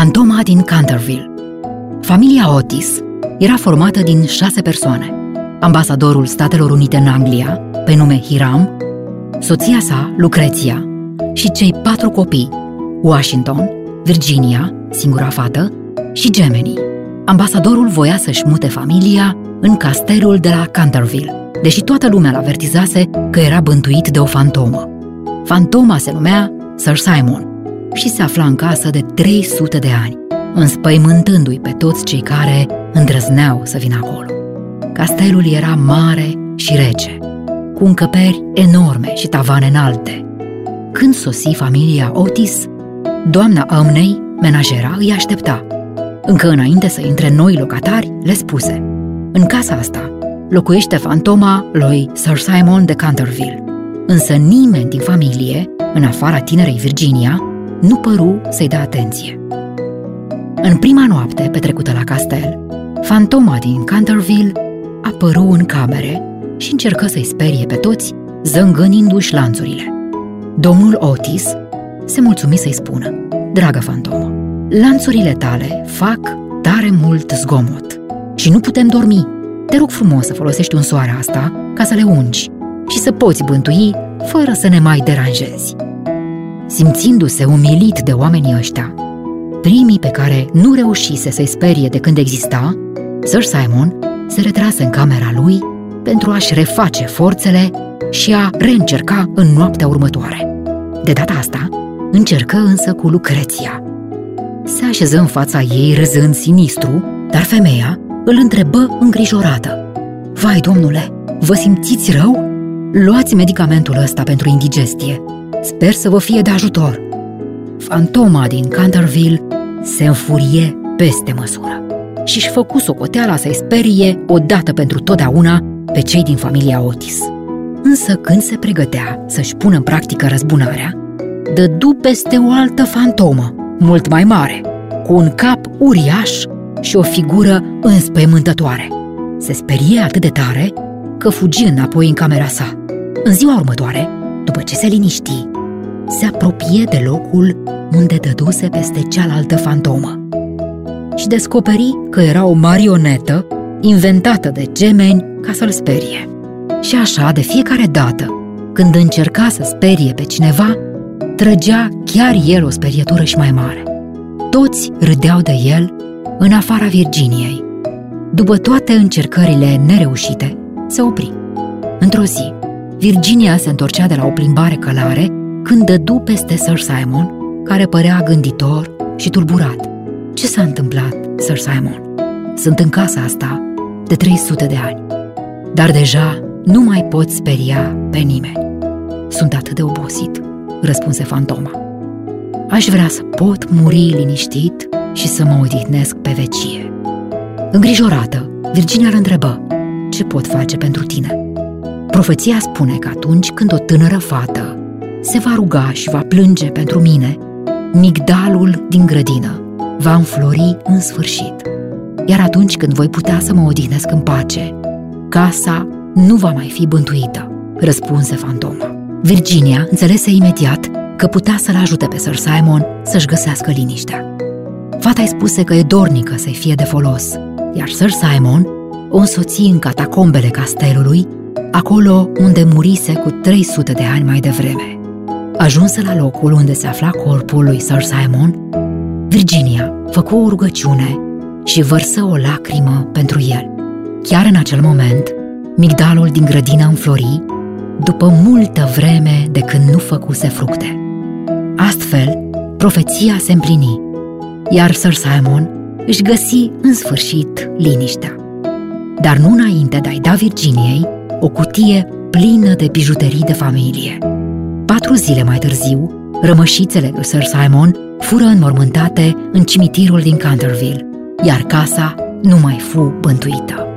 Fantoma din Canterville Familia Otis era formată din șase persoane. Ambasadorul Statelor Unite în Anglia, pe nume Hiram, soția sa, Lucreția, și cei patru copii, Washington, Virginia, singura fată, și Gemini. Ambasadorul voia să-și mute familia în castelul de la Canterville, deși toată lumea l-avertizase că era bântuit de o fantomă. Fantoma se numea Sir Simon și se afla în casă de 300 de ani, înspăimântându-i pe toți cei care îndrăzneau să vină acolo. Castelul era mare și rece, cu încăperi enorme și tavane înalte. Când sosi familia Otis, doamna Amnei, menajera, îi aștepta. Încă înainte să intre noi locatari, le spuse În casa asta locuiește fantoma lui Sir Simon de Canterville, însă nimeni din familie, în afara tinerei Virginia, nu păru să-i dea atenție. În prima noapte petrecută la castel, fantoma din Canterville apăru în camere și încercă să-i sperie pe toți, zângânindu-și lanțurile. Domnul Otis se mulțumi să-i spună, Dragă fantomă, lanțurile tale fac tare mult zgomot și nu putem dormi. Te rog frumos să folosești un soare asta ca să le ungi și să poți bântui fără să ne mai deranjezi. Simțindu-se umilit de oamenii ăștia, primii pe care nu reușise să-i sperie de când exista, Sir Simon se retrase în camera lui pentru a-și reface forțele și a reîncerca în noaptea următoare. De data asta, încercă însă cu Lucreția. Se așeză în fața ei râzând sinistru, dar femeia îl întrebă îngrijorată. Vai, domnule, vă simțiți rău? Luați medicamentul ăsta pentru indigestie. Sper să vă fie de ajutor. Fantoma din Canterville se înfurie peste măsură și își făcu socoteala să-i sperie odată pentru totdeauna pe cei din familia Otis. Însă când se pregătea să-și pună în practică răzbunarea, dădu peste o altă fantomă, mult mai mare, cu un cap uriaș și o figură înspăimântătoare. Se sperie atât de tare că fugi înapoi în camera sa. În ziua următoare, după ce se liniști, se apropie de locul unde dăduse peste cealaltă fantomă și descoperi că era o marionetă inventată de gemeni ca să-l sperie. Și așa, de fiecare dată, când încerca să sperie pe cineva, trăgea chiar el o sperietură și mai mare. Toți râdeau de el, în afara Virginiei. După toate încercările nereușite, se opri. Într-o zi, Virginia se întorcea de la o plimbare călare când dădu peste Sir Simon, care părea gânditor și tulburat. Ce s-a întâmplat, Sir Simon? Sunt în casa asta de 300 de ani, dar deja nu mai pot speria pe nimeni. Sunt atât de obosit, răspunse fantoma. Aș vrea să pot muri liniștit și să mă odihnesc pe vecie. Îngrijorată, Virginia îl întrebă, ce pot face pentru tine? Profeția spune că atunci când o tânără fată se va ruga și va plânge pentru mine, migdalul din grădină va înflori în sfârșit. Iar atunci când voi putea să mă odihnesc în pace, casa nu va mai fi bântuită, răspunse fantoma. Virginia înțelese imediat că putea să-l ajute pe Sir Simon să-și găsească liniștea. Fata îi spuse că e dornică să-i fie de folos, iar Sir Simon o însoți în catacombele castelului, acolo unde murise cu 300 de ani mai devreme. Ajunsă la locul unde se afla corpul lui Sir Simon, Virginia făcu o rugăciune și vărsă o lacrimă pentru el. Chiar în acel moment, migdalul din grădină înflori, după multă vreme de când nu făcuse fructe. Astfel, profeția se împlini, iar Sir Simon își găsi în sfârșit liniștea. Dar nu înainte de a-i da Virginiei o cutie plină de bijuterii de familie. Patru zile mai târziu, rămășițele lui Sir Simon fură înmormântate în cimitirul din Canterville, iar casa nu mai fu bântuită.